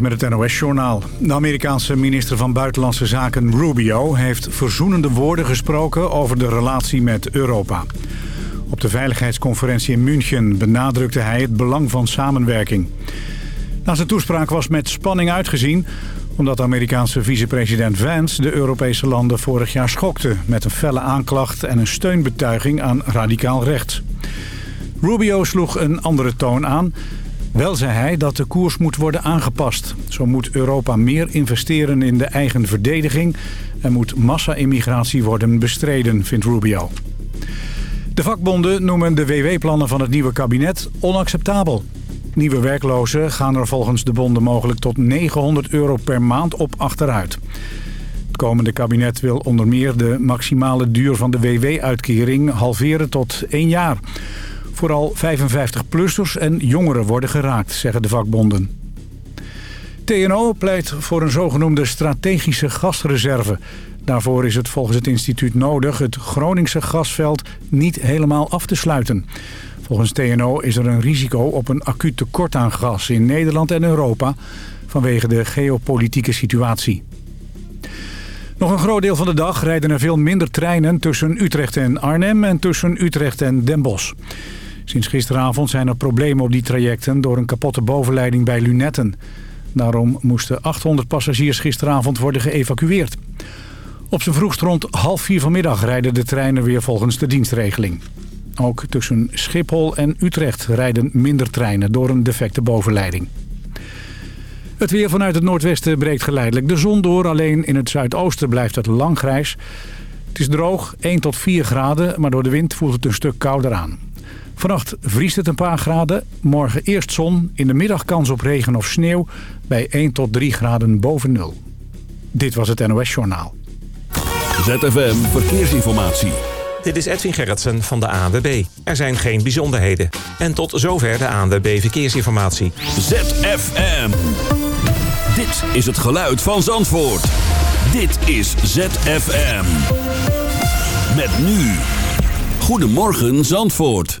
Met het NOS-journaal. De Amerikaanse minister van Buitenlandse Zaken Rubio... heeft verzoenende woorden gesproken over de relatie met Europa. Op de veiligheidsconferentie in München benadrukte hij het belang van samenwerking. Na zijn toespraak was met spanning uitgezien... omdat Amerikaanse vicepresident Vance de Europese landen vorig jaar schokte... met een felle aanklacht en een steunbetuiging aan radicaal rechts. Rubio sloeg een andere toon aan... Wel zei hij dat de koers moet worden aangepast. Zo moet Europa meer investeren in de eigen verdediging... en moet massa-immigratie worden bestreden, vindt Rubio. De vakbonden noemen de WW-plannen van het nieuwe kabinet onacceptabel. Nieuwe werklozen gaan er volgens de bonden mogelijk tot 900 euro per maand op achteruit. Het komende kabinet wil onder meer de maximale duur van de WW-uitkering halveren tot één jaar... Vooral 55-plussers en jongeren worden geraakt, zeggen de vakbonden. TNO pleit voor een zogenoemde strategische gasreserve. Daarvoor is het volgens het instituut nodig het Groningse gasveld niet helemaal af te sluiten. Volgens TNO is er een risico op een acuut tekort aan gas in Nederland en Europa... vanwege de geopolitieke situatie. Nog een groot deel van de dag rijden er veel minder treinen tussen Utrecht en Arnhem... en tussen Utrecht en Den Bosch. Sinds gisteravond zijn er problemen op die trajecten door een kapotte bovenleiding bij Lunetten. Daarom moesten 800 passagiers gisteravond worden geëvacueerd. Op zijn vroegst rond half vier vanmiddag rijden de treinen weer volgens de dienstregeling. Ook tussen Schiphol en Utrecht rijden minder treinen door een defecte bovenleiding. Het weer vanuit het noordwesten breekt geleidelijk de zon door. Alleen in het zuidoosten blijft het lang grijs. Het is droog, 1 tot 4 graden, maar door de wind voelt het een stuk kouder aan. Vannacht vriest het een paar graden. Morgen eerst zon. In de middag kans op regen of sneeuw. Bij 1 tot 3 graden boven nul. Dit was het NOS Journaal. ZFM Verkeersinformatie. Dit is Edwin Gerritsen van de ANWB. Er zijn geen bijzonderheden. En tot zover de ANWB Verkeersinformatie. ZFM. Dit is het geluid van Zandvoort. Dit is ZFM. Met nu. Goedemorgen Zandvoort.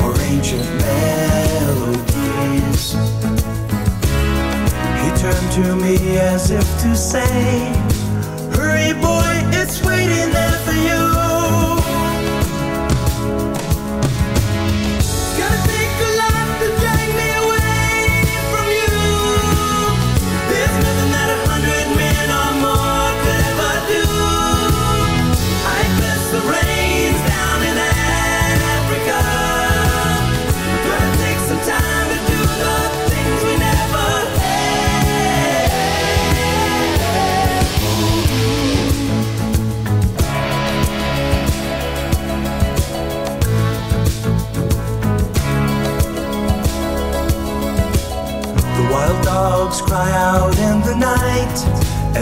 or ancient melodies. He turned to me as if to say,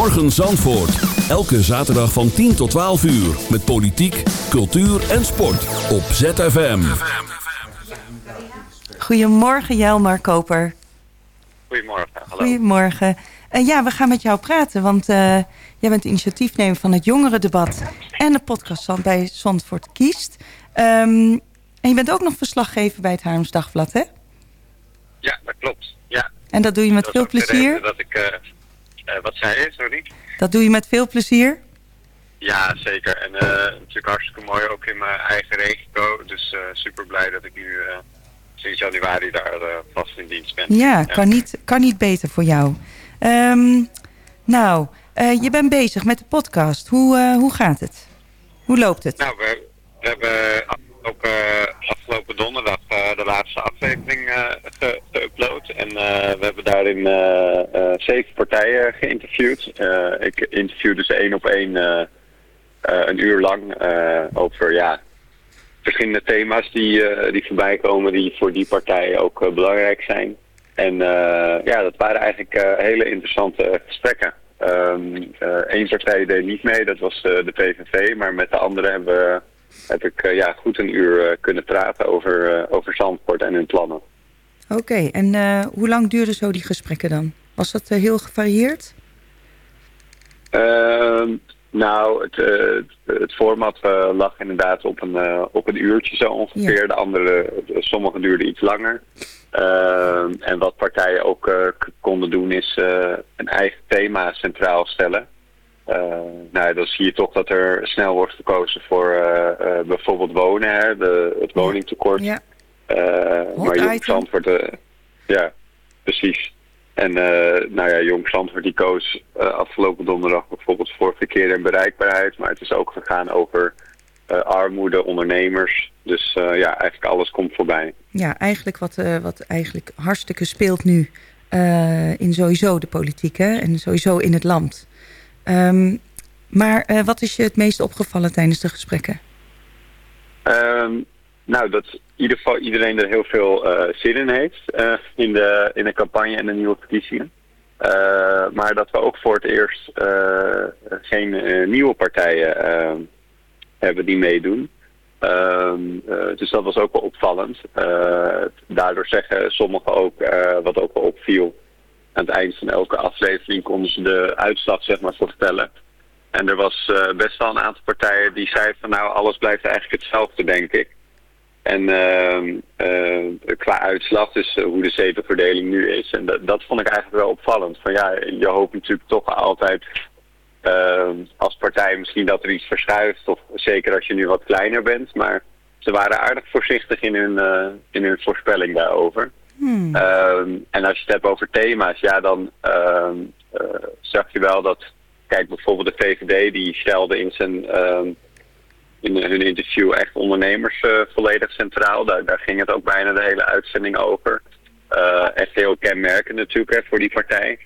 Goedemorgen Zandvoort. Elke zaterdag van 10 tot 12 uur. Met politiek, cultuur en sport. Op ZFM. Goedemorgen Jelmar Koper. Goedemorgen, hallo. Goedemorgen. Eh, ja, we gaan met jou praten, want eh, jij bent initiatiefnemer van het jongerendebat en de podcast van- bij Zandvoort Kiest. Ehm, en je bent ook nog verslaggever bij het Haarlems Dagblad, hè? Ja, dat klopt. Ja, En dat doe je met dat veel plezier. Dat ik, eh, wat zei je, sorry? Dat doe je met veel plezier. Ja, zeker. En eh, natuurlijk hartstikke mooi, ook in mijn eigen regio. Dus eh, super blij dat ik nu eh, sinds januari daar eh, vast in dienst ben. Ja, kan niet, kan niet beter voor jou. Ehm, nou, eh, je bent bezig met de podcast. Hoe, eh, hoe gaat het? Hoe loopt het? Nou, we, we hebben ook eh, afgelopen donderdag eh, de laatste aflevering eh, ge- geüpload. En eh, we hebben daarin eh, zeven partijen geïnterviewd. Ik interview dus één op één een uur lang over ja, verschillende thema's die, die voorbij komen die voor die partijen ook belangrijk zijn. En ja, dat waren eigenlijk hele interessante gesprekken. Eén partij deed niet mee, dat was de PVV, maar met de andere hebben we heb ik eh, ja, goed een uur eh, kunnen praten over, eh, over Zandvoort en hun plannen. Oké, en hoe lang duurden zo die gesprekken dan? Was dat heel gevarieerd? Ehm, nou, het, eh, het, format lag inderdaad op een, op een uurtje zo ongeveer. Ja. De andere, sommige duurden iets langer. Ehm, en wat partijen ook konden doen is een eigen thema centraal stellen. Eh, nou, dan zie je toch dat er snel wordt gekozen voor eh, eh, bijvoorbeeld wonen, hè, de, het woningtekort. Ja, maar Jong. Zandvoort, ja, precies. En nou ja, Jong Zandvoort die koos afgelopen donderdag bijvoorbeeld voor verkeer en bereikbaarheid. Maar het is ook gegaan over armoede, ondernemers. Dus ja, eigenlijk alles komt voorbij. ja eigenlijk wat, wat eigenlijk hartstikke speelt nu in sowieso de politiek hè? en sowieso in het land. Ehm, maar eh, wat is je het meest opgevallen tijdens de gesprekken? Ehm, nou, dat in ieder geval iedereen er heel veel eh, zin in heeft eh, in, de, in de campagne en de nieuwe verkiezingen. Maar dat we ook voor het eerst geen nieuwe partijen eh, hebben die meedoen. Ehm, dus dat was ook wel opvallend. Daardoor zeggen sommigen ook, wat ook wel opviel, aan het eind van elke aflevering konden ze de uitslag zeg maar voorspellen. En er was eh, best wel een aantal partijen die zeiden van nou alles blijft eigenlijk hetzelfde denk ik. En ehm, eh, qua uitslag, dus eh, hoe de zetelverdeling nu is. En dat, dat vond ik eigenlijk wel opvallend. Van ja, je hoopt natuurlijk toch altijd ehm, als partij misschien dat er iets verschuift. Of zeker als je nu wat kleiner bent. Maar ze waren aardig voorzichtig in hun, in hun voorspelling daarover. Hmm. Ehm, en als je het hebt over thema's, ja, dan eh, zag je wel dat, kijk, bijvoorbeeld de VVD, die stelde in zijn ehm, in hun interview echt ondernemers eh, volledig centraal. Daar, daar ging het ook bijna de hele uitzending over. Eh, echt heel kenmerkend natuurlijk hè, voor die partij.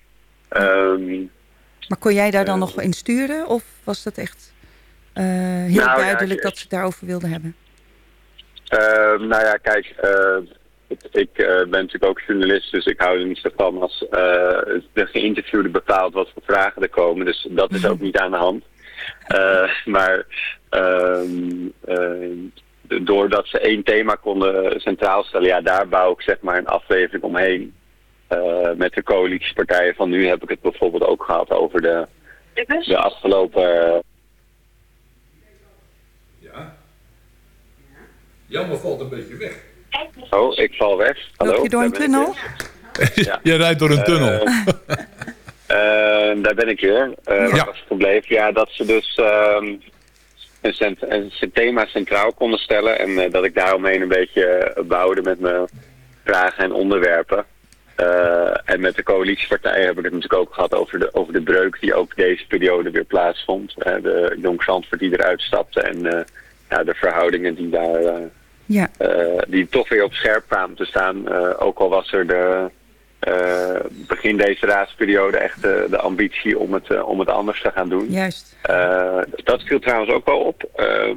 Maar kon jij daar dan Eh, nog in sturen? Of was dat echt heel Nou, duidelijk dat ze het daarover wilden hebben? Nou ja, kijk, ik, ik eh, ben natuurlijk ook journalist, dus ik hou er niet zo van als eh, de geïnterviewde bepaalt wat voor vragen er komen. Dus dat is ook niet aan de hand. Eh, maar ehm, eh, doordat ze één thema konden centraal stellen, ja, daar bouw ik zeg maar een aflevering omheen. Eh, met de coalitiepartijen van nu heb ik het bijvoorbeeld ook gehad over de, de afgelopen Ja. Jammer valt een beetje weg. Oh, ik val weg. Hallo. Loop je door een tunnel? weer. Je rijdt door een tunnel. Eh, eh, daar ben ik weer. Eh Ja. was gebleven? Ja, dat ze dus ehm, een, cent een thema centraal konden stellen. En eh, dat ik daaromheen een beetje eh, bouwde met mijn vragen en onderwerpen. Eh, en met de coalitiepartijen heb ik het natuurlijk ook gehad over de, over de breuk die ook deze periode weer plaatsvond. Eh, de Jong Zandvoort die eruit stapte en eh, ja, de verhoudingen die daar eh, Ja, eh, die toch weer op scherp kwamen te staan. Eh, ook al was er de, eh, begin deze raadsperiode echt de, de ambitie om het, om het anders te gaan doen. juist. Eh, dat viel trouwens ook wel op. Eh,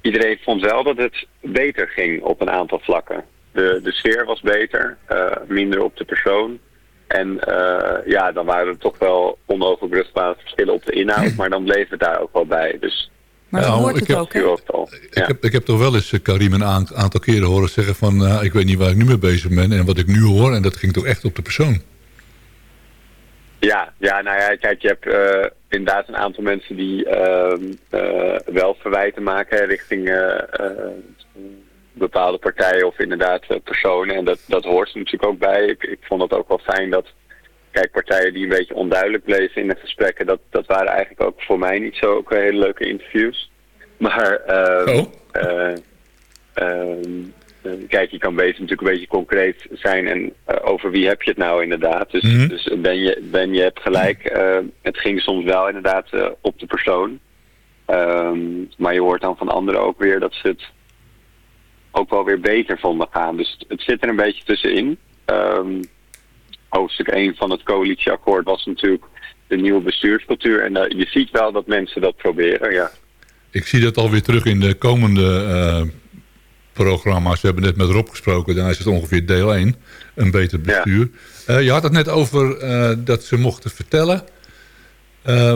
iedereen vond wel dat het beter ging op een aantal vlakken. De, de sfeer was beter, minder op de persoon. En ja, dan waren er toch wel onoverbrugbare verschillen op de inhoud, maar dan bleef het daar ook wel bij. Dus Maar Ja, hoort ik het heb- ook, hè? Ik, Ja. heb, ik heb toch wel eens eh, Karim een aant- aantal keren horen zeggen van... eh, ik weet niet waar ik nu mee bezig ben en wat ik nu hoor. En dat ging toch echt op de persoon. Ja, ja, nou ja, kijk, je hebt eh, inderdaad een aantal mensen die ehm, eh, wel verwijten maken richting eh, eh, bepaalde partijen of inderdaad personen. En dat, dat hoort er natuurlijk ook bij. Ik, ik vond het ook wel fijn dat, kijk, partijen die een beetje onduidelijk bleven in de gesprekken, dat, dat waren eigenlijk ook voor mij niet zo ook hele leuke interviews. Maar Oh. ehm, eh, kijk, je kan beter natuurlijk een beetje concreet zijn en eh, over wie heb je het nou inderdaad. Dus, Mhm. dus Ben, je, ben je hebt gelijk, eh, het ging soms wel inderdaad op de persoon. Ehm, maar je hoort dan van anderen ook weer dat ze het ook wel weer beter vonden gaan. Dus het, het zit er een beetje tussenin. Ehm, hoofdstuk 1 van het coalitieakkoord was natuurlijk de nieuwe bestuurscultuur. En eh, je ziet wel dat mensen dat proberen, ja. Ik zie dat alweer terug in de komende eh, programma's. We hebben net met Rob gesproken. Daar is het ongeveer deel 1. Een beter bestuur. Eh, je had het net over dat ze mochten vertellen...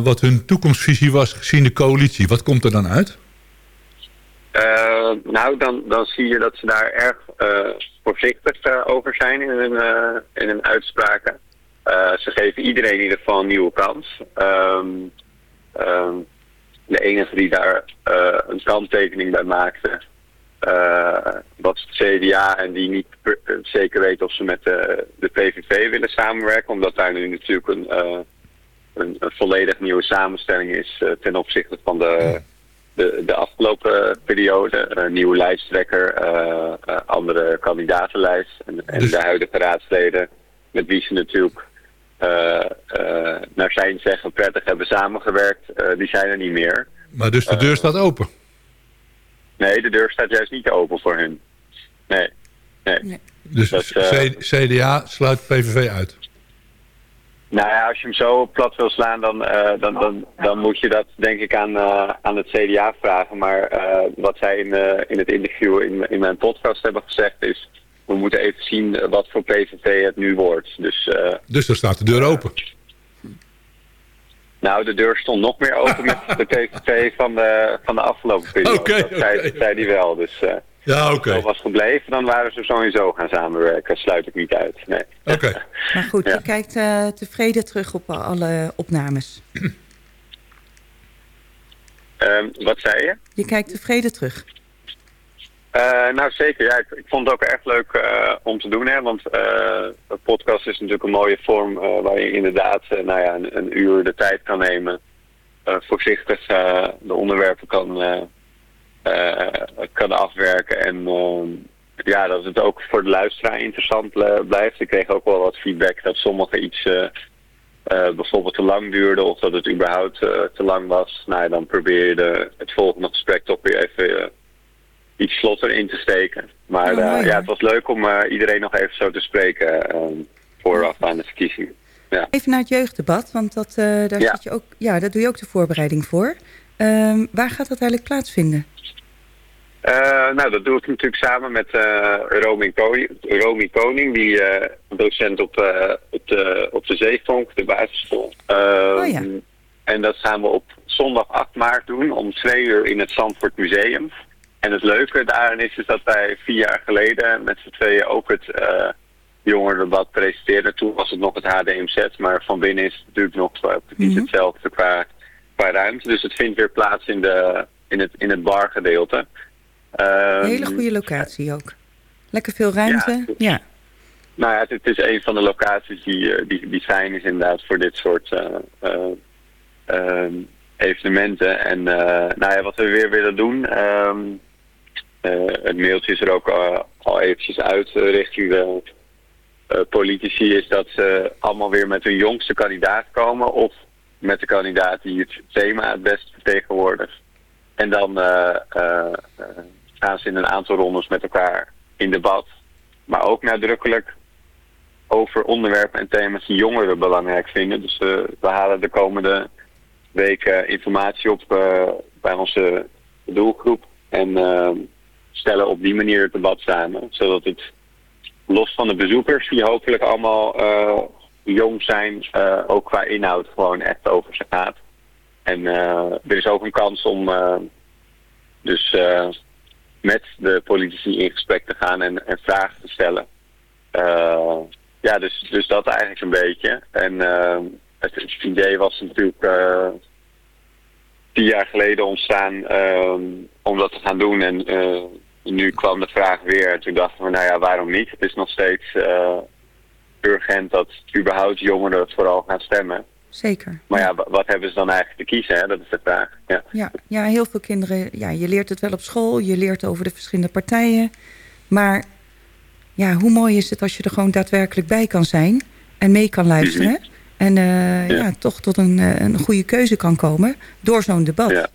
wat hun toekomstvisie was gezien de coalitie. Wat komt er dan uit? Nou, dan, dan zie je dat ze daar erg voorzichtig eh, over zijn in hun, eh, in hun uitspraken. Eh, ze geven iedereen in ieder geval een nieuwe kans. Ehm, ehm, de enige die daar een kanttekening bij maakte, was het CDA en die niet zeker weet of ze met de, PVV willen samenwerken, omdat daar nu natuurlijk een, een, volledig nieuwe samenstelling is ten opzichte van de, de, de afgelopen periode. Een nieuwe lijsttrekker, eh, eh, andere kandidatenlijst en, en Dus- de huidige raadsleden met wie ze natuurlijk eh, eh, naar zijn zeggen prettig hebben samengewerkt, eh, die zijn er niet meer. Maar dus de deur staat open. Nee, de deur staat juist niet open voor hun. Nee, nee. Nee. Dus Dat, CDA sluit PVV uit. Nou ja, als je hem zo plat wil slaan, dan, eh, dan, dan, dan moet je dat denk ik aan, eh, aan het CDA vragen. Maar eh, wat zij in, in het interview in, in mijn podcast hebben gezegd is... we moeten even zien wat voor PVV het nu wordt. Dus Dus dan staat de deur open. nou, de deur stond nog meer open met de PVV van de, van de afgelopen periode. Oké, dat zei, die wel. Dus Ja, oké. als het zo was gebleven, dan waren ze sowieso gaan samenwerken. sluit ik niet uit. Nee. Oké. Maar goed, Ja. je kijkt eh, tevreden terug op alle opnames. Ehm, wat zei je? Je kijkt tevreden terug. Eh, nou zeker, ja. Ik, ik vond het ook erg leuk eh, om te doen. Hè, want eh een podcast is natuurlijk een mooie vorm eh, waar je inderdaad nou ja, een, een uur de tijd kan nemen. eh, voorzichtig eh, de onderwerpen kan, kan afwerken. En ehm, ja, dat het ook voor de luisteraar interessant eh, blijft. Ik kreeg ook wel wat feedback dat sommige iets eh, eh, bijvoorbeeld te lang duurde of dat het überhaupt eh, te lang was. Nou, ja, dan probeer je de, het volgende gesprek toch weer even... eh, iets vlotter in te steken. Maar eh, mooi, ja, het was leuk om eh, iedereen nog even zo te spreken eh, vooraf aan de verkiezingen. Ja. Even naar het jeugddebat, want dat, eh, daar Ja. zit je ook, ja, daar doe je ook de voorbereiding voor. Ehm, waar gaat dat eigenlijk plaatsvinden? Eh, nou, dat doe ik natuurlijk samen met eh Romy, Koning, Romy Koning, die eh, docent op, op, de, op de Zeevonk, de basisschool. Eh, Oh ja. En dat gaan we op zondag 8 maart doen om twee uur in het Zandvoort Museum. En het leuke daarin is, is dat wij vier jaar geleden met z'n tweeën ook het eh jongerendebat presenteerden. Toen was het nog het HDMZ, maar van binnen is het natuurlijk nog precies Mhm. hetzelfde qua, qua ruimte. Dus het vindt weer plaats in, de, in, het, in het bargedeelte. Ehm, Een hele goede locatie ook. Lekker veel ruimte. Ja. Ja. Nou ja, het, het is een van de locaties die, eh, die, die fijn is inderdaad voor dit soort eh, eh, ehm, evenementen. En nou ja, wat we weer willen doen, ehm, eh, het mailtje is er ook al eventjes uit richting de eh, politici, is dat ze allemaal weer met hun jongste kandidaat komen of met de kandidaat die het thema het best vertegenwoordigt. En dan eh, eh, eh, gaan ze in een aantal rondes met elkaar in debat. Maar ook nadrukkelijk over onderwerpen en thema's die jongeren belangrijk vinden. Dus we halen de komende weken informatie op bij onze doelgroep. En stellen op die manier het debat samen. Zodat het los van de bezoekers, die hopelijk allemaal jong zijn, eh, ook qua inhoud gewoon echt over gaat. En eh, er is ook een kans om eh, dus met de politici in gesprek te gaan en, en vragen te stellen. Ja, dus, dus dat eigenlijk een beetje. En het, het idee was natuurlijk tien jaar geleden ontstaan om dat te gaan doen. En nu kwam de vraag weer. En toen dachten we, nou ja, waarom niet? Het is nog steeds urgent dat überhaupt jongeren vooral gaan stemmen. Zeker. Maar ja, wa- wat hebben ze dan eigenlijk te kiezen? Hè? Dat is de vraag. Ja. Ja, ja, heel veel kinderen... Ja, je leert het wel op school. Je leert over de verschillende partijen. Maar ja, hoe mooi is het als je er gewoon daadwerkelijk bij kan zijn... en mee kan luisteren. Mhm. En eh, ja. Ja. toch tot een, eh, een goede keuze kan komen door zo'n debat. Ja.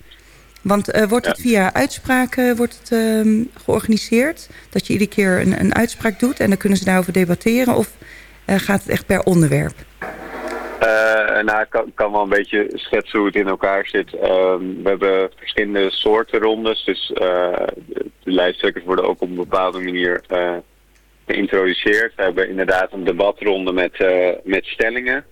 Want eh, wordt het Ja. via uitspraken wordt het, ehm, georganiseerd? Dat je iedere keer een, een uitspraak doet en dan kunnen ze daarover debatteren? Of eh, gaat het echt per onderwerp? Eh, nou, ik kan, kan wel een beetje schetsen hoe het in elkaar zit. Ehm, we hebben verschillende soorten rondes. Dus eh, de, lijsttrekkers worden ook op een bepaalde manier geïntroduceerd. We hebben inderdaad een debatronde met, met stellingen.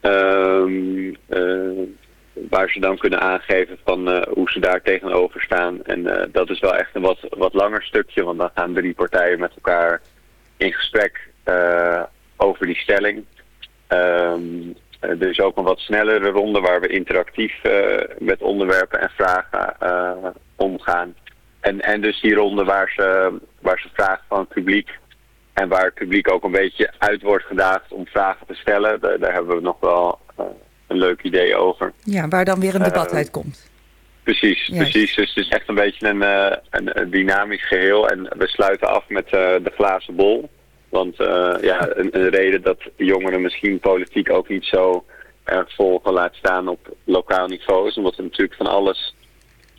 Ehm, eh, waar ze dan kunnen aangeven van hoe ze daar tegenover staan. En dat is wel echt een wat, wat langer stukje. Want dan gaan drie partijen met elkaar in gesprek over die stelling. Ehm, eh, er is ook een wat snellere ronde waar we interactief eh, met onderwerpen en vragen eh, omgaan. En, en dus die ronde waar ze, waar ze vragen van het publiek en waar het publiek ook een beetje uit wordt gedaagd om vragen te stellen. Daar, daar hebben we nog wel eh, een leuk idee over. Ja, waar dan weer een debat Eh, uitkomt. Precies, Juist. precies. Dus het is echt een beetje een, een, een dynamisch geheel. En we sluiten af met de glazen bol. Want eh, ja, een, een reden dat jongeren misschien politiek ook niet zo erg volgen laat staan op lokaal niveau is omdat er natuurlijk van alles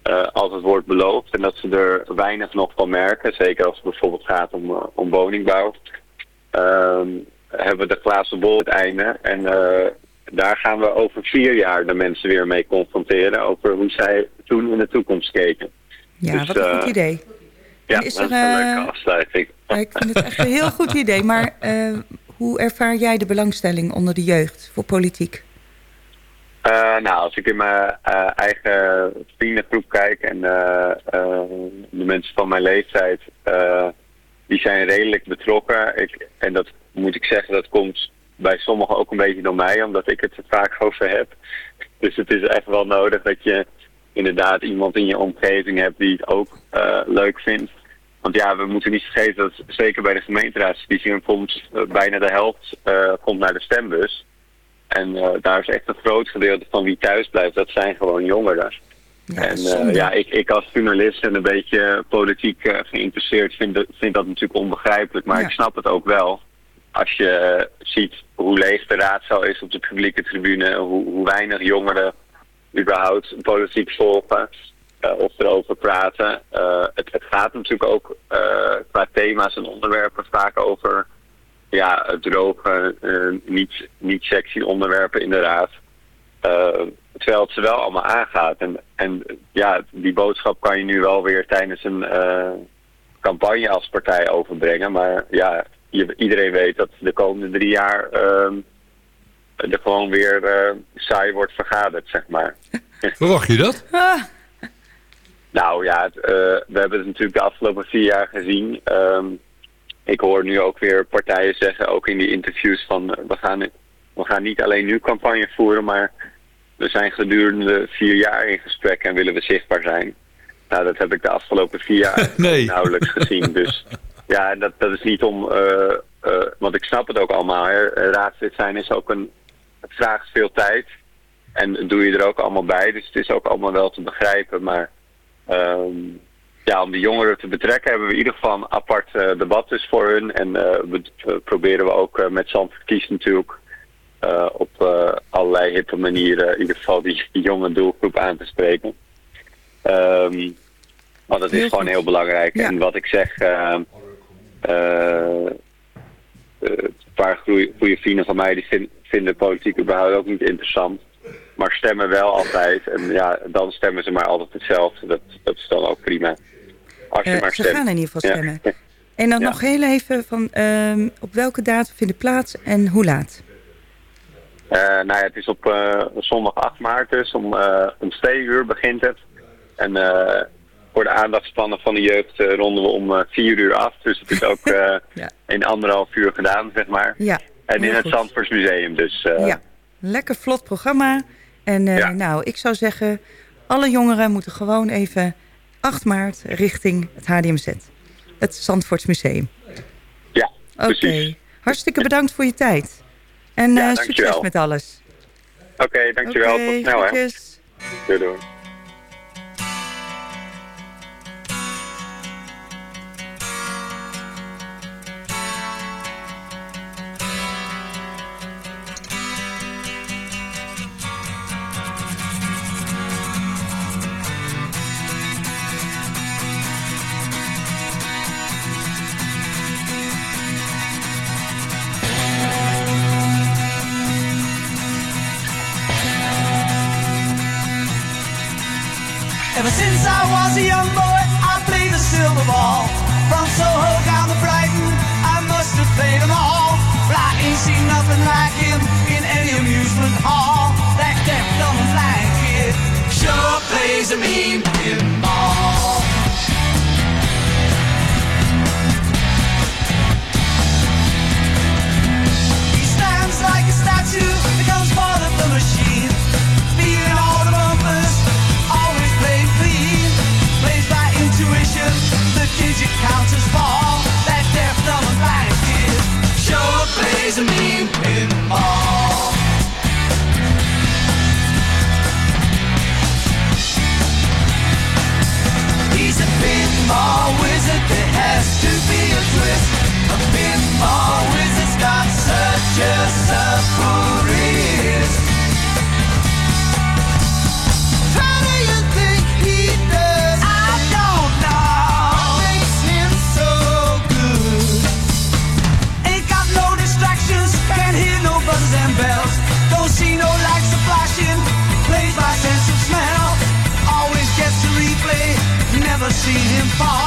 eh, altijd wordt beloofd. En dat ze er weinig nog van merken. Zeker als het bijvoorbeeld gaat om, eh, om woningbouw. Ehm, hebben we de glazen bol het einde. En daar gaan we over vier jaar de mensen weer mee confronteren. Over hoe zij toen in de toekomst keken. Ja, dus, wat een goed idee. Ja, is dat is er, een eh, leuke afsluiting. Ja, ik vind het echt een heel goed idee. Maar eh, hoe ervaar jij de belangstelling onder de jeugd voor politiek? Eh, nou, als ik in mijn eh, eigen vriendengroep kijk en eh, eh, de mensen van mijn leeftijd, eh, die zijn redelijk betrokken. Ik, en dat moet ik zeggen, dat komt bij sommigen ook een beetje door mij, omdat ik het er vaak over heb. Dus het is echt wel nodig dat je inderdaad iemand in je omgeving hebt die het ook eh, leuk vindt. Want ja, we moeten niet vergeten dat zeker bij de gemeenteraadsverkiezingen komt eh, bijna de helft eh, komt naar de stembus. En eh, daar is echt een groot gedeelte van wie thuis blijft, dat zijn gewoon jongeren. Ja, en ja, ik, ik als journalist en een beetje politiek geïnteresseerd vind, dat- vind dat natuurlijk onbegrijpelijk. Maar Ja. ik snap het ook wel. Als je ziet hoe leeg de raadzaal is op de publieke tribune, hoe, hoe weinig jongeren überhaupt politiek volgen of erover praten. Eh, het, het gaat natuurlijk ook eh, qua thema's en onderwerpen vaak over ja, het droge, eh, niet, niet sexy onderwerpen inderdaad. Eh, terwijl het ze wel allemaal aangaat. En, en ja, die boodschap kan je nu wel weer tijdens een eh, campagne als partij overbrengen. Maar ja, je, iedereen weet dat de komende drie jaar ehm, er gewoon weer eh, saai wordt vergaderd, zeg maar. Verwacht je dat? Ah, Nou ja, het, eh, we hebben het natuurlijk de afgelopen vier jaar gezien. Ehm, ik hoor nu ook weer partijen zeggen, ook in die interviews, van eh, we, gaan, we gaan niet alleen nu campagne voeren, maar we zijn gedurende vier jaar in gesprek en willen we zichtbaar zijn. Nou, dat heb ik de afgelopen vier jaar Nee. nauwelijks gezien. Dus ja, dat, dat is niet om, eh, want ik snap het ook allemaal. Hè. Raadslid zijn is ook een, het vraagt veel tijd. En doe je er ook allemaal bij, dus het is ook allemaal wel te begrijpen. Maar Ehm, ja, om de jongeren te betrekken hebben we in ieder geval een apart eh, debat dus voor hun. En eh, we, we proberen we ook eh, met Zandvoort Kies natuurlijk op allerlei hippe manieren in ieder geval die, die jonge doelgroep aan te spreken. Ehm, want dat is gewoon heel belangrijk. Ja. En wat ik zeg, een paar goede, vrienden van mij die vin- vinden politiek überhaupt ook niet interessant. Maar stemmen wel altijd. En ja, dan stemmen ze maar altijd hetzelfde. Dat, dat is dan ook prima. Als je eh, maar ze stemt. gaan in ieder geval Ja. stemmen. En dan Ja. nog heel even van ehm, op welke datum vindt het plaats en hoe laat? Eh, nou ja, het is op eh, zondag 8 maart dus, om, om 2 uur begint het. En voor de aandachtspannen van de jeugd ronden we om eh, 4 uur af. Dus het is ook Ja. in anderhalf uur gedaan, zeg maar. Ja, En in het. Zandvoortsmuseum, dus... Ja, lekker vlot programma. En eh, Ja. nou, ik zou zeggen, alle jongeren moeten gewoon even 8 maart richting het HDMZ. Het Zandvoorts Museum. Ja, Oké, hartstikke bedankt voor je tijd. En Ja, eh, succes met alles. Oké, dankjewel. Tot snel, hè. doei. Ever since I was a young boy, I played the silver ball. From Soho down to Brighton, I must have played them all. But I ain't seen nothing like him in any amusement hall. That deaf, dumb, and blind kid sure plays a mean pinball. Digit counters fall. That sure plays a mean pinball. He's a pinball wizard, there has to be a twist. A pinball see him fall.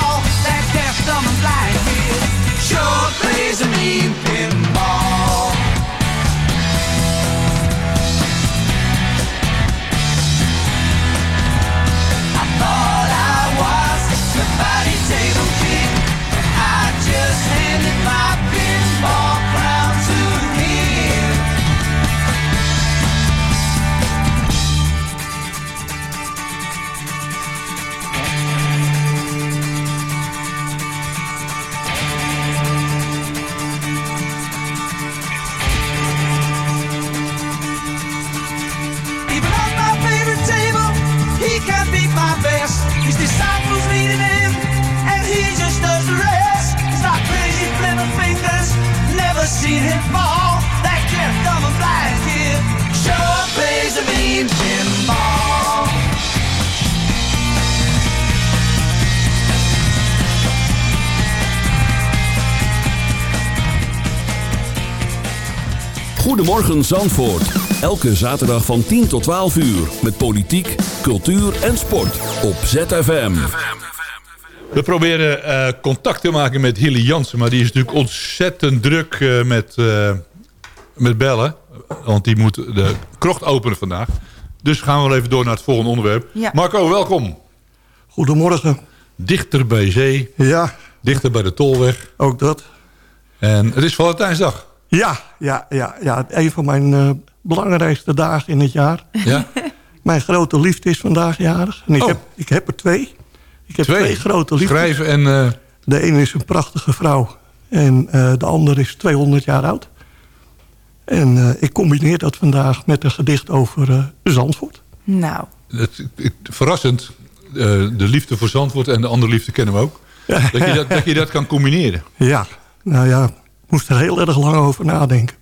Goedemorgen Zandvoort. Elke zaterdag van 10 tot 12 uur. Met politiek, cultuur en sport. Op ZFM. We proberen eh, contact te maken met Hilly Jansen. Maar die is natuurlijk ontzettend druk eh, met, eh, met bellen. Want die moet de krocht openen vandaag. Dus gaan we wel even door naar het volgende onderwerp. Ja. Marco, welkom. Goedemorgen. Dichter bij zee. Ja, Dichter bij de Tolweg. ook dat. En het is Valentijnsdag. Ja, ja, ja, ja. een van mijn eh, belangrijkste dagen in het jaar. Ja? Mijn grote liefde is vandaag jarig. En ik, Oh. heb, ik heb er twee. Ik heb twee, grote liefdes. Schrijven en... eh, De ene is een prachtige vrouw. En eh, de andere is 200 jaar oud. En eh, ik combineer dat vandaag met een gedicht over eh Zandvoort. Nou, het, het- verrassend. eh, de liefde voor Zandvoort en de andere liefde kennen we ook. Dat je dat, dat, je dat kan combineren. Ja, nou ja, moest er heel erg lang over nadenken.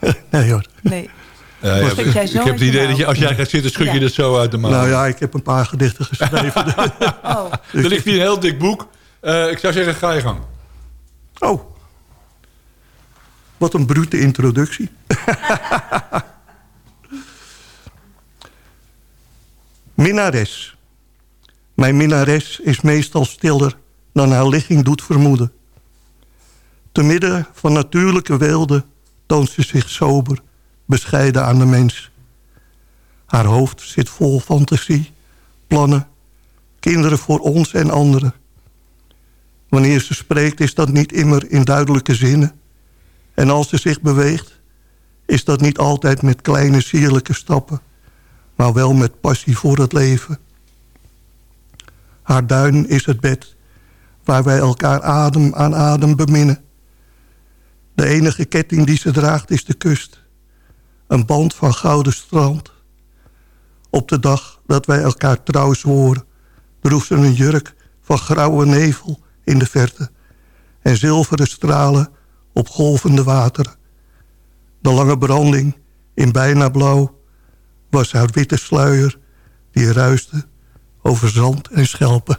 nee hoor. nee. Ja, ja, Schud jij ik heb het idee dat je, als jij gaat zitten, schud je Ja. dat zo uit de mouw. Nou ja, ik heb een paar gedichten geschreven. Oh, er ligt hier een heel dik boek. Eh, ik zou zeggen, ga je gang. Oh. Wat een brute introductie. Minnares. Mijn minnares is meestal stiller dan haar ligging doet vermoeden. Te midden van natuurlijke weelde toont ze zich sober, bescheiden aan de mens. Haar hoofd zit vol fantasie, plannen, kinderen voor ons en anderen. Wanneer ze spreekt is dat niet immer in duidelijke zinnen. En als ze zich beweegt, is dat niet altijd met kleine sierlijke stappen, maar wel met passie voor het leven. Haar duin is het bed, waar wij elkaar adem aan adem beminnen. De enige ketting die ze draagt is de kust. Een band van gouden strand. Op de dag dat wij elkaar trouw zworen... droeg ze een jurk van grauwe nevel in de verte... en zilveren stralen op golvende water. De lange branding in bijna blauw... was haar witte sluier die ruiste over zand en schelpen.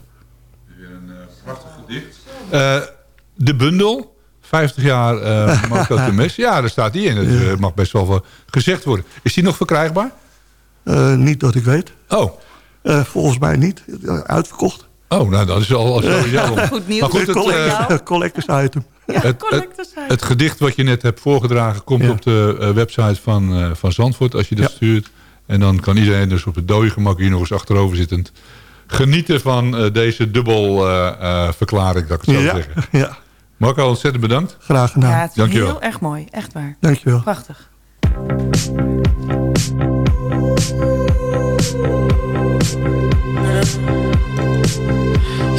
Prachtig gedicht. Eh, de bundel, 50 jaar uh, Marco Temes. Ja, daar staat die in. Dat eh, mag best wel gezegd worden. Is die nog verkrijgbaar? Eh, niet dat ik weet. Oh. Eh, volgens mij niet. Uitverkocht. Oh, nou dat is al, al sowieso. Goed nieuws. Maar goed, het, Collectors, eh, collectors item. Ja, het, collectors het, item. het gedicht wat je net hebt voorgedragen... komt Ja. op de eh, website van, eh, van Zandvoort als je dat Ja. stuurt. En dan kan iedereen dus op het dode gemak hier nog eens achterover zittend... genieten van eh, deze dubbel eh, eh, verklaring, dat ik het zo Ja, zeggen. ja, Marco, ontzettend bedankt. graag gedaan. Ja, het is Dankjewel. heel erg mooi. Echt waar. Dankjewel. Prachtig.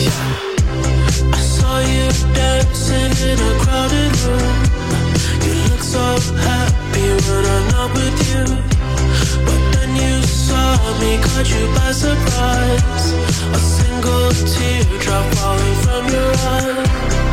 I saw you dancing in a crowded room. You look so happy when I'm not with you. But then you saw me, caught you by surprise. A single teardrop falling from your eye.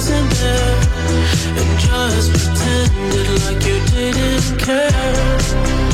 wasn't there and just pretended like you didn't care.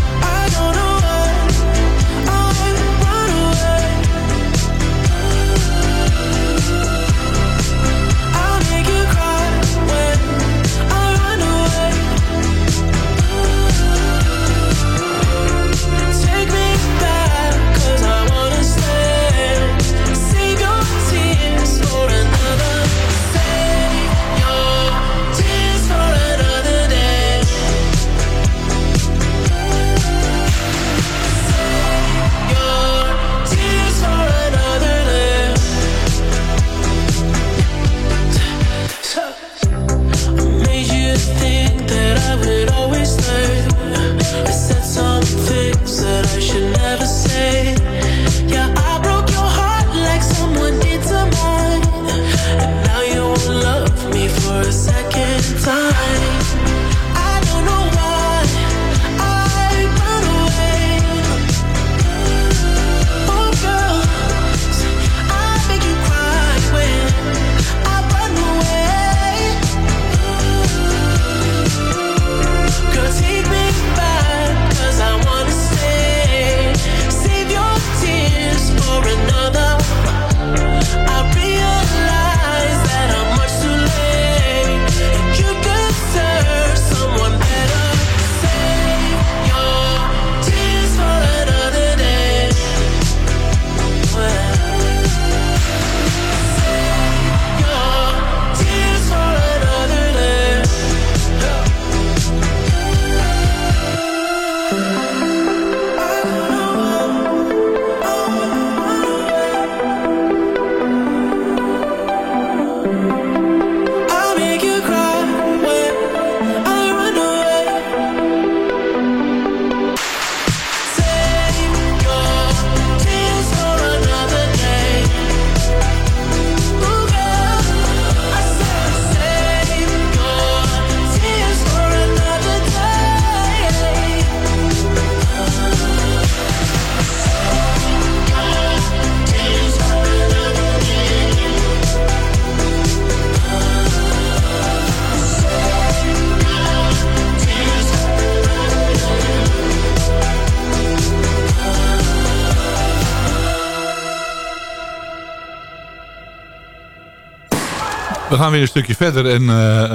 We gaan weer een stukje verder en eh,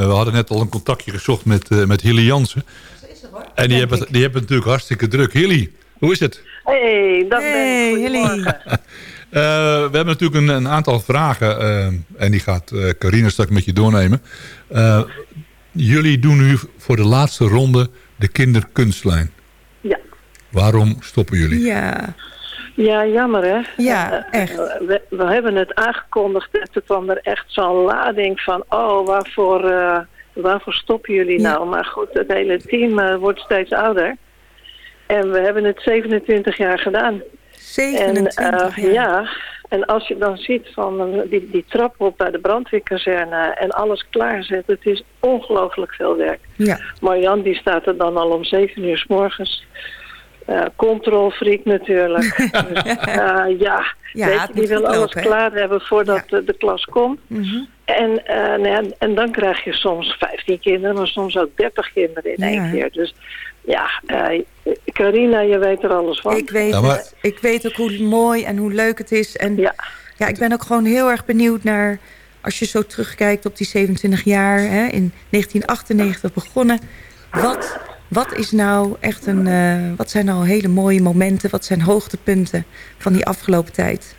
we hadden net al een contactje gezocht met, eh, met Hilly Jansen. En die hebben, het- die hebben het natuurlijk hartstikke druk. Hilly, hoe is het? Hey, dat ben Hey, ik. Hilly. Eh, we hebben natuurlijk een, een aantal vragen en die gaat eh Carina straks met je doornemen. Eh, jullie doen nu voor de laatste ronde de kinderkunstlijn. Ja. Waarom stoppen jullie? Ja, Ja, jammer hè. Ja, Eh, echt. eh, We, we hebben het aangekondigd en toen kwam er echt zo'n lading van... oh, waarvoor, eh, waarvoor stoppen jullie Ja. nou? Maar goed, het hele team wordt steeds ouder. En we hebben het 27 jaar gedaan. En 27 eh, jaar. ja, en als je dan ziet van die, die trap op bij de brandweerkazerne... en alles klaarzet, het is ongelooflijk veel werk. Ja. Marjan die staat er dan al om zeven uur s morgens. Eh controlfreak natuurlijk. dus, eh, ja, Ja, weet het je, moet die wil alles lopen, klaar hebben voordat de, de klas komt. Mhm. En, eh, nou ja, en dan krijg je soms 15 kinderen, maar soms ook 30 kinderen in één keer. Dus ja, eh, Carina, je weet er alles van. Ik weet Ja, maar- het. Ik weet ook hoe mooi en hoe leuk het is. En ja. Ja. ik ben ook gewoon heel erg benieuwd naar... als je zo terugkijkt op die 27 jaar... Hè, in 1998 begonnen. Wat, wat is nou echt een... eh, wat zijn nou hele mooie momenten? Wat zijn hoogtepunten van die afgelopen tijd?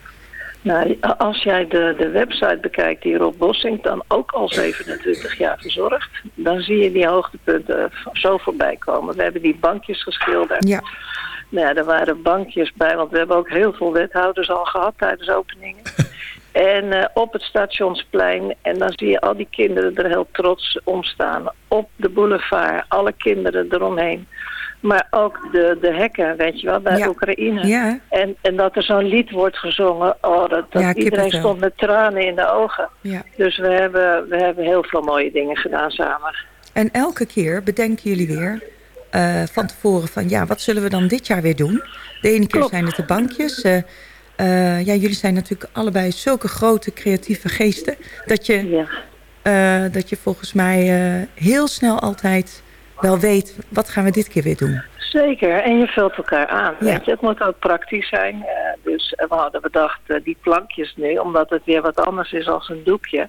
Nou, als jij de, de website bekijkt die Rob Bossing dan ook al 27 jaar verzorgt, dan zie je die hoogtepunten zo voorbij komen. We hebben die bankjes geschilderd. Ja, Nou ja, er waren bankjes bij, want we hebben ook heel veel wethouders al gehad tijdens openingen. En eh, op het stationsplein, en dan zie je al die kinderen er heel trots om staan. Op de boulevard, alle kinderen eromheen. Maar ook de, de hekken, weet je wel, bij Ja. Oekraïne. ja, En, en dat er zo'n lied wordt gezongen, oh, dat, dat Ja, iedereen stond met tranen in de ogen. ja. Dus we hebben, we hebben heel veel mooie dingen gedaan samen. En elke keer bedenken jullie weer eh, van tevoren van... ja, wat zullen we dan dit jaar weer doen? De ene keer Klopt. zijn het de bankjes. eh, eh, ja, jullie zijn natuurlijk allebei zulke grote creatieve geesten... dat je, Ja. eh, dat je volgens mij eh, heel snel altijd wel weet... wat gaan we dit keer weer doen? Zeker, en je vult elkaar aan. Ja. Weet je, het moet ook praktisch zijn. Eh, dus eh, we hadden bedacht, eh, die plankjes nu, omdat het weer wat anders is als een doekje.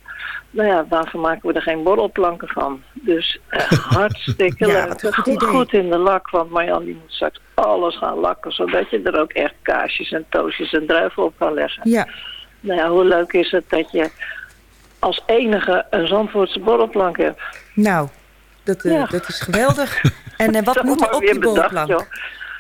Nou ja, waarvoor maken we er geen borrelplanken van? Dus hartstikke Ja, leuk. goed in de lak, want Marjan die moet straks alles gaan lakken, zodat je er ook echt kaasjes en toosjes en druiven op kan leggen. Ja, Nou ja, hoe leuk is het dat je als enige een Zandvoortse borrelplank hebt? nou, dat, eh, Ja. dat is geweldig. En eh, wat moet er op die joh.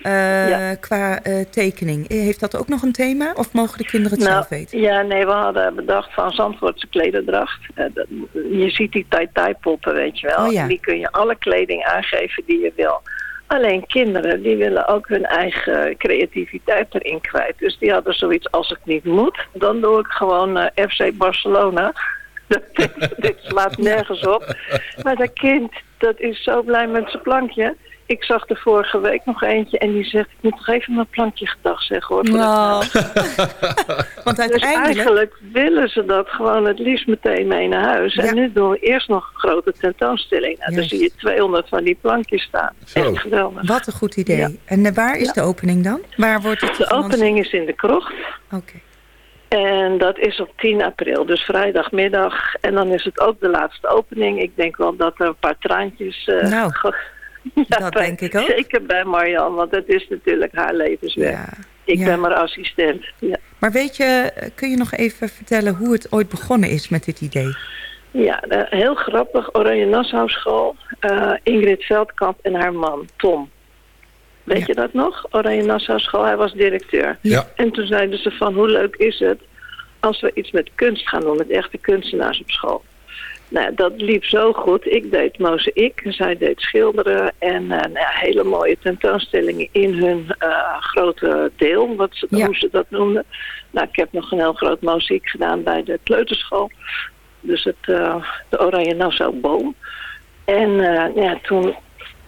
Eh, Ja. Qua tekening. Heeft dat ook nog een thema? Of mogen de kinderen het zelf weten? Nou, Ja, nee, we hadden bedacht van Zandvoortse klederdracht. Dat- je ziet die tai-tai poppen, weet je wel. Oh ja. Die kun je alle kleding aangeven die je wil. Alleen kinderen, die willen ook hun eigen creativiteit erin kwijt. Dus die hadden zoiets, als het niet moet, dan doe ik gewoon FC Barcelona. Dat- dit, slaat nergens op. Maar dat kind, dat is zo blij met zijn plankje. Ik zag er vorige week nog eentje en die zegt... ik moet nog even mijn plankje gedag zeggen hoor. Nou, want dus uiteindelijk... eigenlijk willen ze dat gewoon het liefst meteen mee naar huis. Ja. En nu doen we eerst nog een grote tentoonstelling. Nou, dan zie je 200 van die plankjes staan. Zo. Echt geweldig. Wat een goed idee. Ja. En eh, waar is Ja. de opening dan? Waar wordt het De opening is in de krocht. Oké. En dat is op 10 april, dus vrijdagmiddag. En dan is het ook de laatste opening. Ik denk wel dat er een paar traantjes... eh, Nou, dat bij- denk ik ook. Zeker bij Marjan, want het is natuurlijk haar levenswerk. Ja. Ik ja. ben maar assistent. Ja. Maar weet je, kun je nog even vertellen hoe het ooit begonnen is met dit idee? Ja, eh, heel grappig. Oranje Nassau School. eh, Ingrid Veldkamp en haar man Tom. Weet Ja. je dat nog? Oranje Nassau School. Hij was directeur. Ja. En toen zeiden ze van hoe leuk is het als we iets met kunst gaan doen. Met echte kunstenaars op school. Nou, dat liep zo goed. Ik deed mozaïek, zij deed schilderen en eh, nou hele mooie tentoonstellingen in hun eh, grote deel, wat ze, Ja. hoe ze dat noemden. Nou, ik heb nog een heel groot mozaïek gedaan bij de kleuterschool. Dus het, eh, de Oranje Nassau boom. En ja, toen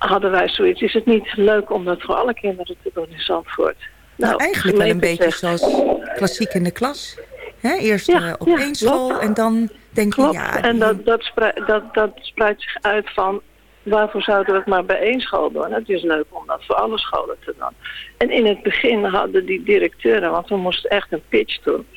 hadden wij zoiets, is het niet leuk om dat voor alle kinderen te doen in Zandvoort? Nou, eigenlijk wel een beetje zegt- zoals klassiek in de klas. Hè? Eerst Ja, eh, op ja, één school klopt. en dan denk je, ja... en dat, dat, dat, dat spreidt zich uit van... waarvoor zouden we het maar bij één school doen? Het is leuk om dat voor alle scholen te doen. En in het begin hadden die directeuren... want we moesten echt een pitch doen...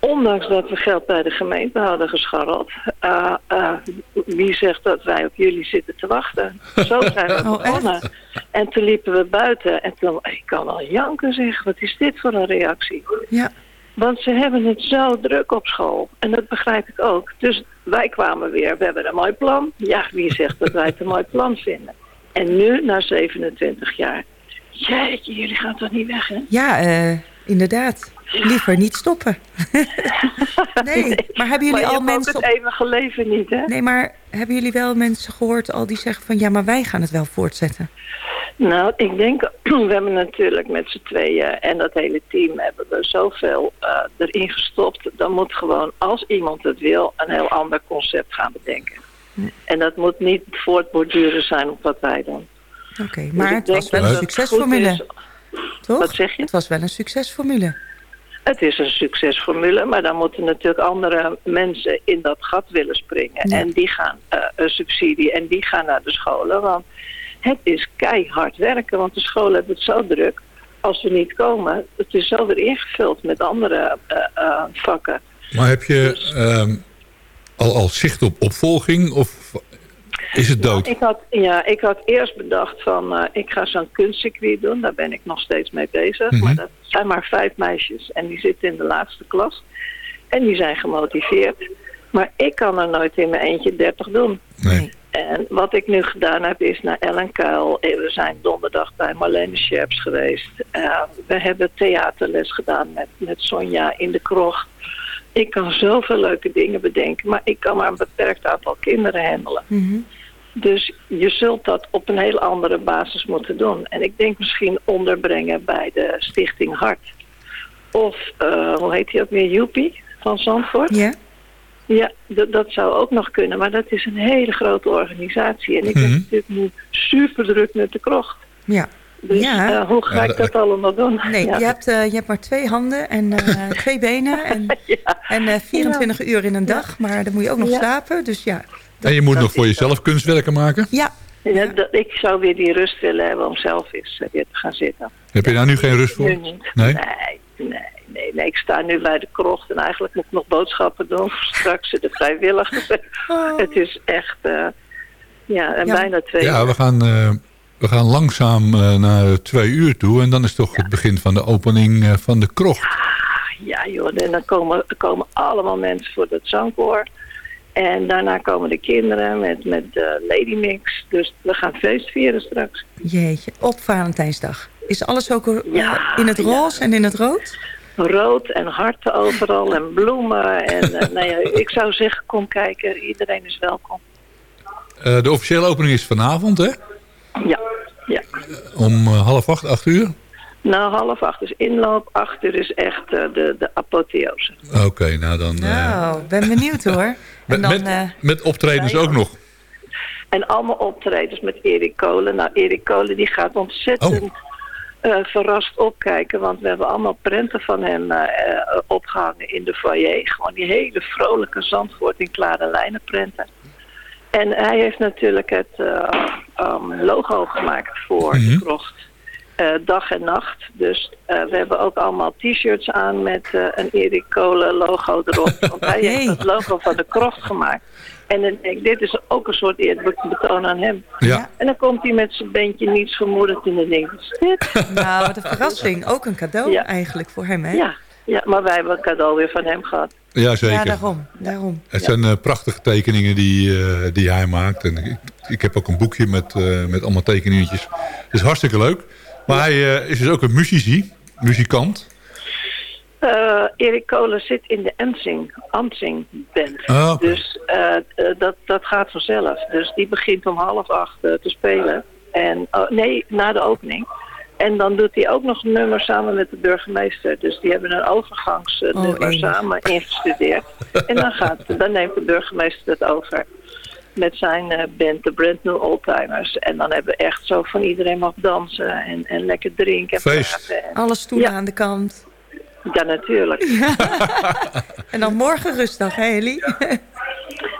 ondanks dat we geld bij de gemeente hadden gescharreld, eh, eh, wie zegt dat wij op jullie zitten te wachten? Zo zijn we Oh, begonnen. En toen liepen we buiten en toen, ik kan al janken zeggen, wat is dit voor een reactie? Ja. Want ze hebben het zo druk op school. En dat begrijp ik ook. Dus wij kwamen weer, we hebben een mooi plan. Ja, wie zegt dat wij het een mooi plan vinden? En nu, na 27 jaar. Jeetje, jullie gaan toch niet weg, hè? Ja, eh, inderdaad. Liever niet stoppen. nee, maar hebben jullie maar al mensen... het eeuwige leven niet, hè? Nee, maar hebben jullie wel mensen gehoord al die zeggen van... ja, maar wij gaan het wel voortzetten? Nou, ik denk, we hebben natuurlijk met z'n tweeën en dat hele team hebben we zoveel eh, erin gestopt. Dan moet gewoon, als iemand het wil, een heel ander concept gaan bedenken. En dat moet niet voortborduren zijn op wat wij doen. Oké, Dus maar het was wel een succesformule, toch? Wat zeg je? Het was wel een succesformule. Het is een succesformule, maar dan moeten natuurlijk andere mensen in dat gat willen springen. Ja. En die gaan eh, een subsidie en die gaan naar de scholen. Want het is keihard werken, want de scholen hebben het zo druk. Als we niet komen, het is zo weer ingevuld met andere eh, eh, vakken. Maar heb je ehm, al, al zicht op opvolging of is het dood? Ik had, ja, ik had eerst bedacht van, eh, ik ga zo'n kunstcircuit doen. Daar ben ik nog steeds mee bezig. Mhm. Maar dat zijn maar vijf meisjes en die zitten in de laatste klas. En die zijn gemotiveerd. Maar ik kan er nooit in mijn eentje 30 doen. Nee. En wat ik nu gedaan heb is naar Ellen Kuil. Eh, We zijn donderdag bij Marlene Scherps geweest. Eh, we hebben theaterles gedaan met, met Sonja in de krocht. Ik kan zoveel leuke dingen bedenken, maar ik kan maar een beperkt aantal kinderen handelen. Mhm. Dus je zult dat op een heel andere basis moeten doen. En ik denk misschien onderbrengen bij de Stichting Hart. Of, eh, hoe heet die ook weer, Joepie van Zandvoort? Ja? Ja, dat- dat zou ook nog kunnen. Maar dat is een hele grote organisatie. En ik ben Mhm. natuurlijk nu super druk met de krocht. Ja. Dus Ja. eh, hoe ga Ja, ik dat- allemaal doen? Nee, ja. je, hebt, eh, je hebt maar twee handen en eh, twee benen en, en eh, 24 uur in een dag. Maar dan moet je ook nog Ja. slapen, dus ja. En je moet dat nog voor jezelf kunstwerken maken. Ja, Ja, dat, ik zou weer die rust willen hebben om zelf eens eh, weer te gaan zitten. Heb je daar nu geen rust voor? Nu niet. Nee? Nee, nee, nee, nee. Ik sta nu bij de krocht en eigenlijk moet ik nog boodschappen doen. Straks de vrijwilligers. Het is echt, eh, ja, en Ja. bijna twee Ja, uur. we gaan, eh, we gaan langzaam eh, naar twee uur toe. En dan is toch het begin van de opening eh, van de krocht. Ja, joh, en dan komen, er komen allemaal mensen voor dat zangkoor. En daarna komen de kinderen met, met de Lady Mix. Dus we gaan feest vieren straks. jeetje, op Valentijnsdag. Is alles ook Ja, in het ja. roze en in het rood? Rood en harten overal en bloemen. En eh, nee, ik zou zeggen, kom kijken. Iedereen is welkom. Eh, de officiële opening is vanavond, hè? Ja, ja. Om eh, half acht, acht uur. Nou, half acht is inloop. Acht uur is echt de, de apotheose. Oké, nou dan... eh, Nou, ben benieuwd hoor. Met, dan, met, eh, met optredens ook nog. En allemaal optredens met Erik Kolen. Nou, Erik Kolen die gaat ontzettend Oh. eh, verrast opkijken. Want we hebben allemaal prenten van hem eh, eh, opgehangen in de foyer. Gewoon die hele vrolijke Zandvoort in klare lijnen prenten. En hij heeft natuurlijk het um, logo gemaakt voor Mhm. de krocht. Eh, dag en nacht. Dus eh, we hebben ook allemaal t-shirts aan met eh, een Erik Kolen logo erop. Want hij heeft Jee. het logo van de krocht gemaakt. En dan denk ik, dit is ook een soort eerbetoon aan hem. Ja. En dan komt hij met zijn bandje niets vermoedend en dan denk ik, wat is dit? nou, wat een verrassing. Ook een cadeau Ja. eigenlijk voor hem, hè? Ja, ja, maar wij hebben een cadeau weer van hem gehad. Ja, zeker. Ja, daarom. daarom. Het zijn prachtige tekeningen die, eh, die hij maakt. En ik, ik heb ook een boekje met, eh, met allemaal tekeningetjes. Het is hartstikke leuk. Maar hij eh, is dus ook een muzici, muzikant. Eh, Erik Kolen zit in de Ensing, Ansing band. Ah. Dus eh, dat, dat gaat vanzelf. Dus die begint om half acht eh, te spelen. En, oh, nee, na de opening. En dan doet hij ook nog een nummer samen met de burgemeester. Dus die hebben een overgangsnummer Oh, samen ingestudeerd. en dan, gaat, dan neemt de burgemeester het over. Met zijn eh, band, de Brand New Oldtimers. En dan hebben we echt zo van iedereen mag dansen en, en lekker drinken. En Feest. praten. En- Alle stoelen Ja. aan de kant. Ja, natuurlijk. En dan morgen rustdag, hè, Ellie?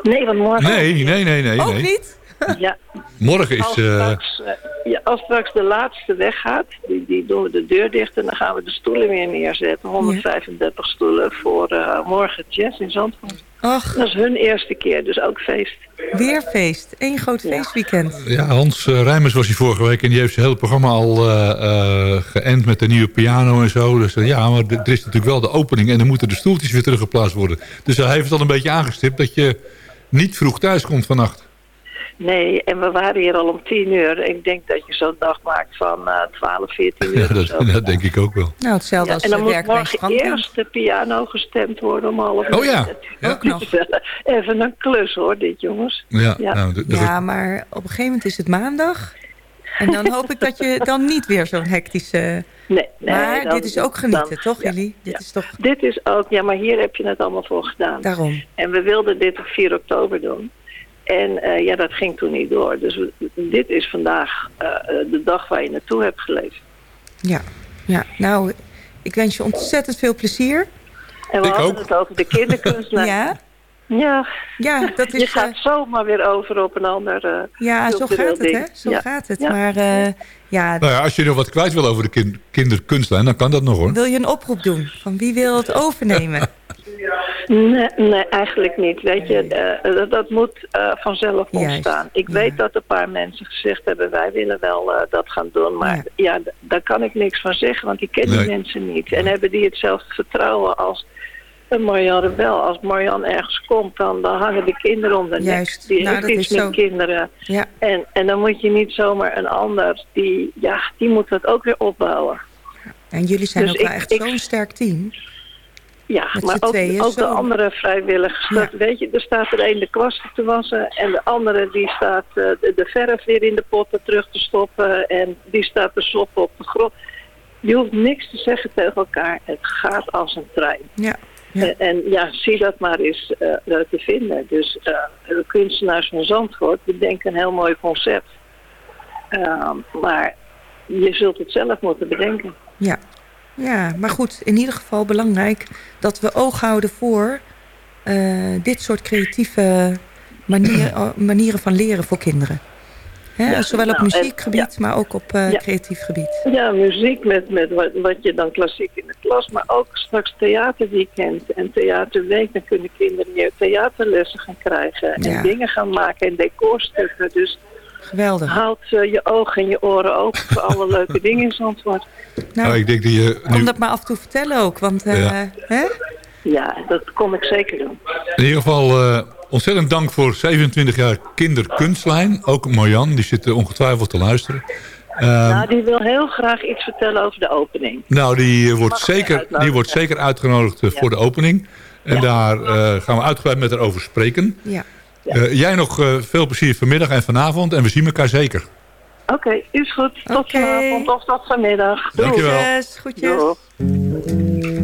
Nee, want morgen... Nee, nee, nee, nee. Ook nee. niet? Ja, Morgen is... als eh, straks, eh, ja, als straks de laatste weggaat, die, die doen we de deur dicht en dan gaan we de stoelen weer neerzetten. 135 stoelen voor eh, morgen jazz in Zandvoort. Ach. Dat is hun eerste keer, dus ook feest. Weer feest. Eén groot feestweekend. Ja, Hans uh, Rijmers was hier vorige week en die heeft zijn hele programma al uh, uh, geënt met de nieuwe piano en zo. Dus ja, maar er is natuurlijk wel de opening en dan moeten de stoeltjes weer teruggeplaatst worden. Dus hij heeft het al een beetje aangestipt dat je niet vroeg thuis komt vannacht. Nee, en we waren hier al om tien uur. Ik denk dat je zo'n dag maakt van uh, 12, 14 uur. Ja, dat, dat, denk ik ook wel. Nou, hetzelfde ja, als En dan moet morgen eerst de piano gestemd worden om half Oh ja. ja. Ook nog. Even een klus hoor, dit jongens. Ja, ja. Nou, ja maar op een gegeven moment is het maandag. En dan hoop ik dat je dan niet weer zo'n hectische... Nee, nee, maar dan, dit is ook genieten, dan, toch ja, jullie? Dit ja. is toch... Dit is ook, ja, maar hier heb je het allemaal voor gedaan. Daarom. En we wilden dit op 4 oktober doen. En uh, ja, dat ging toen niet door. Dus dit is vandaag uh, de dag waar je naartoe hebt geleefd. Ja, ja. nou, ik wens je ontzettend veel plezier. En we ik hadden ook. het over de kinderkunstenaar. ja? Ja. ja, dat is... Je gaat uh, zomaar weer over op een ander uh, Ja, zo gaat het, hè? Zo ja. gaat het. Ja. Maar uh, ja... Nou ja, als je nog wat kwijt wil over de kind kinderkunstlijn, dan kan dat nog, hoor. Wil je een oproep doen? Van wie wil het overnemen? Nee, nee, eigenlijk niet. Weet je, uh, dat, dat, moet uh, vanzelf Juist, ontstaan. Ik ja. weet dat een paar mensen gezegd hebben... wij willen wel uh, dat gaan doen. Maar ja. ja, daar kan ik niks van zeggen, want die kennen Nee. die mensen niet. En hebben die hetzelfde vertrouwen als een Marjan Rebel. Als Marjan ergens komt, dan, dan hangen de kinderen om de nek. Juist. Die Nou, heeft dat iets is met zo. kinderen. Ja. En, en dan moet je niet zomaar een ander... die, ja, die moet dat ook weer opbouwen. En jullie zijn Dus ook wel echt zo'n sterk team. Ja, Met maar ook, tweeën ook de andere vrijwilligers. Ja. Dat, weet je, er staat er een de kwasten te wassen en de andere die staat eh, de, de verf weer in de potten terug te stoppen en die staat te soppen op de grond. Je hoeft niks te zeggen tegen elkaar. Het gaat als een trein. Ja. Ja. En, ja, zie dat maar eens eh, te vinden. Dus eh, de kunstenaars van Zandvoort bedenken een heel mooi concept. Ehm, maar je zult het zelf moeten bedenken. Ja. ja, maar goed, in ieder geval belangrijk dat we oog houden voor eh, dit soort creatieve manier, manieren van leren voor kinderen. Hè? Ja, Zowel op nou, muziekgebied, maar ook op eh, Ja. creatief gebied. Ja, muziek met, met wat, wat je dan klassiek in de klas, maar ook straks theaterweekend en theaterweek. Dan kunnen kinderen hier theaterlessen gaan krijgen en Ja. dingen gaan maken en decorstukken. Dus Geweldig. houd eh, je ogen en je oren open voor alle leuke dingen in Zandvoort. Nou, Nou, ik denk dat je kom nu dat maar af en toe vertellen ook, want eh, Ja. hè? Ja, dat kom ik zeker doen. in ieder geval eh, ontzettend dank voor 27 jaar kinderkunstlijn. Ook Marjan, die zit ongetwijfeld te luisteren. Ehm, nou, die wil heel graag iets vertellen over de opening. Nou, die, eh, wordt, zeker, die wordt zeker uitgenodigd eh, Ja. voor de opening. En Ja. daar eh, gaan we uitgebreid met haar over spreken. Ja. Eh, jij nog eh, veel plezier vanmiddag en vanavond. En we zien elkaar zeker. Oké, is goed. Tot Oké. vanavond of tot vanmiddag. Doei. Dankjewel. Groetjes. Doei.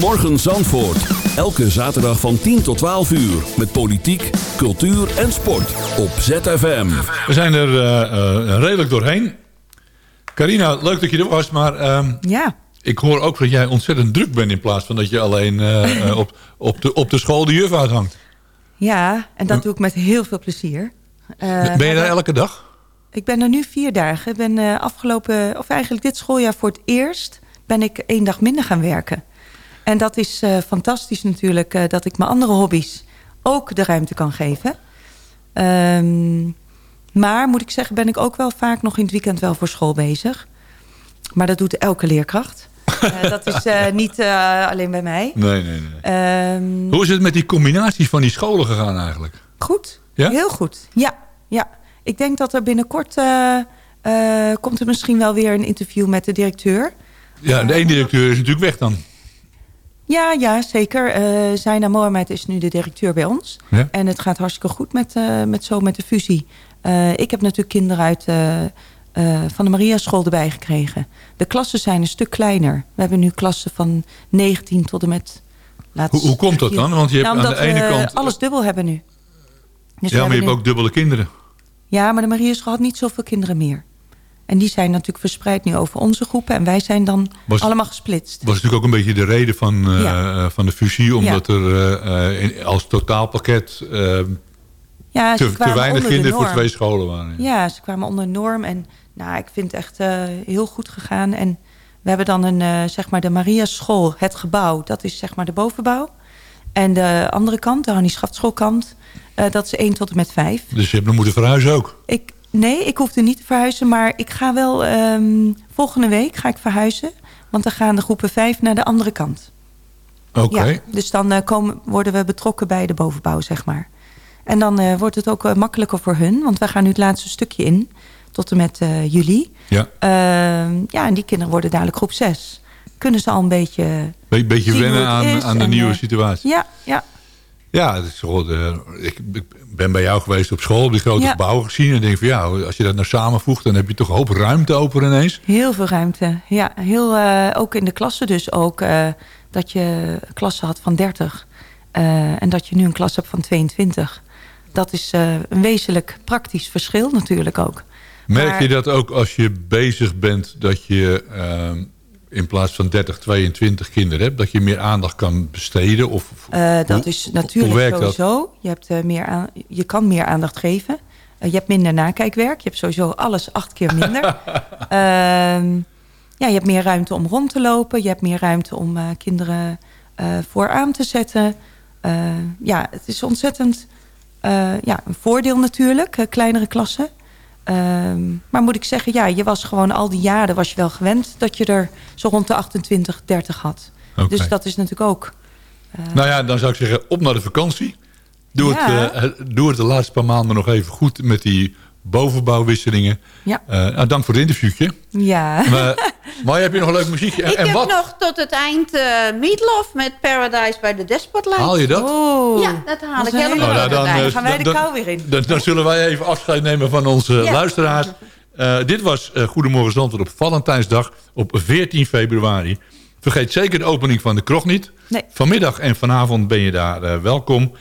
Goedemorgen Zandvoort. Elke zaterdag van 10 tot 12 uur. Met politiek, cultuur en sport. Op ZFM. We zijn er eh, eh, redelijk doorheen. Carina, leuk dat je er was, maar ehm, Ja, ik hoor ook dat jij ontzettend druk bent... in plaats van dat je alleen eh, op, op, de, op de school de juf uithangt. ja en dat doe ik met heel veel plezier. Eh, ben je daar elke dag? Ik ben er nu vier dagen. Ik ben eh, afgelopen, of eigenlijk dit schooljaar voor het eerst... ben ik één dag minder gaan werken. En dat is eh, fantastisch natuurlijk... eh, dat ik mijn andere hobby's ook de ruimte kan geven. Ehm, maar moet ik zeggen, ben ik ook wel vaak nog in het weekend wel voor school bezig. Maar dat doet elke leerkracht. Eh, dat is niet alleen bij mij. Nee, nee, nee. Ehm, Hoe is het met die combinaties van die scholen gegaan eigenlijk? Goed. Ja? Heel goed. Ja, ja. Ik denk dat er binnenkort... komt er misschien wel weer een interview met de directeur. Ja, de ene directeur is natuurlijk weg dan. Ja, ja, zeker. Eh Zaina Mohamed is nu de directeur bij ons. Ja. En het gaat hartstikke goed met, eh, met zo met de fusie. Eh, ik heb natuurlijk kinderen uit eh, eh, van de Maria School erbij gekregen. De klassen zijn een stuk kleiner. We hebben nu klassen van 19 tot en met... Hoe, hoe komt dat dan? Want je hebt Nou, aan de ene kant... alles dubbel hebben nu. Dus ja, maar je hebt ook dubbele kinderen. Ja, maar de Maria School had niet zoveel kinderen meer. En die zijn natuurlijk verspreid nu over onze groepen. En wij zijn dan Was- allemaal gesplitst. was natuurlijk ook een beetje de reden van, eh, Ja. eh, van de fusie. Omdat er eh, in- als totaalpakket Ja, te, weinig kinderen voor twee scholen waren. Ja, ze kwamen onder de norm. En nou, ik vind het echt heel goed gegaan. En we hebben dan een, zeg maar de Maria School, het gebouw. Dat is zeg maar de bovenbouw. En de andere kant, de Hannie Schaftschoolkant, dat is 1 tot en met 5. Dus je hebt nog moeten verhuizen ook. Ik, nee, ik hoefde niet te verhuizen. Maar ik ga wel, ehm, volgende week ga ik verhuizen. Want dan gaan de groepen 5 naar de andere kant. Oké. Ja, dus dan eh, komen, worden we betrokken bij de bovenbouw, zeg maar. En dan eh, wordt het ook eh, makkelijker voor hun. Want wij gaan nu het laatste stukje in. Tot en met juli. Ja. Ehm, ja, en die kinderen worden dadelijk groep 6. Kunnen ze al een beetje... Be beetje wennen aan, aan de en, nieuwe situatie. Ja, ja. Ja, het is gewoon, ik, ik ben bij jou geweest op school, die grote Ja. gebouwen gezien. En denk van ja, als je dat nou samenvoegt, dan heb je toch een hoop ruimte open ineens. Heel veel ruimte. Ja, heel, eh, ook in de klassen dus ook. eh, dat je klassen had van 30. eh, en dat je nu een klas hebt van 22. Dat is een wezenlijk praktisch verschil natuurlijk ook. Merk Maar- je dat ook als je bezig bent dat je ehm, in plaats van 30, 22 kinderen hebt, dat je meer aandacht kan besteden? Of, Eh, dat hoe- is natuurlijk dat? sowieso. Je, hebt, eh, meer aan, je kan meer aandacht geven. Eh, je hebt minder nakijkwerk. Je hebt sowieso alles acht keer minder. Ehm, ja, je hebt meer ruimte om rond te lopen. Je hebt meer ruimte om kinderen vooraan te zetten. Ja, het is ontzettend ja, een voordeel natuurlijk, kleinere klassen. Ehm, maar moet ik zeggen, ja, je was gewoon al die jaren was je wel gewend dat je er zo rond de 28, 30 had. Dus dat is natuurlijk ook. Nou ja, dan zou ik zeggen, op naar de vakantie. Doe, Ja. het, eh, doe het de laatste paar maanden nog even goed met die bovenbouwwisselingen. Ja. Eh, nou, dank voor het interviewtje. Ja. Maar Maar heb je nog leuk muziek? En, ik wat? nog tot het eind uh, Meatloaf met Paradise bij de Despot Haal je dat? Ja, dat haal ik helemaal nou, dan, gaan wij de kou weer in. Dan, zullen wij even afscheid nemen van onze eh, luisteraars. Eh, dit was Goedemorgen Zandvoort op Valentijnsdag op 14 februari. Vergeet zeker de opening van de kroeg niet. Nee. Vanmiddag en vanavond ben je daar welkom.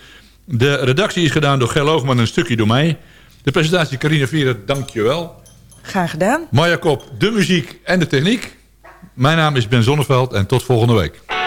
De redactie is gedaan door Gerloogman en een stukje door mij. De presentatie Carina Vieren, dankjewel. Graag gedaan. Majakop, de muziek en de techniek. Mijn naam is Ben Zonneveld en tot volgende week.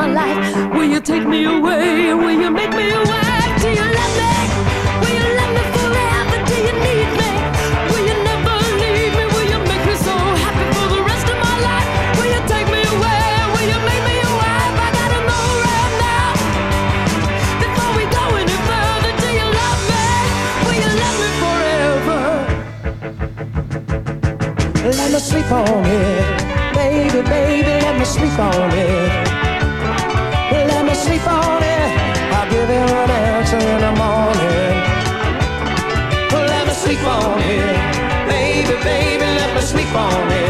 my life? Will you take me away? keep on it.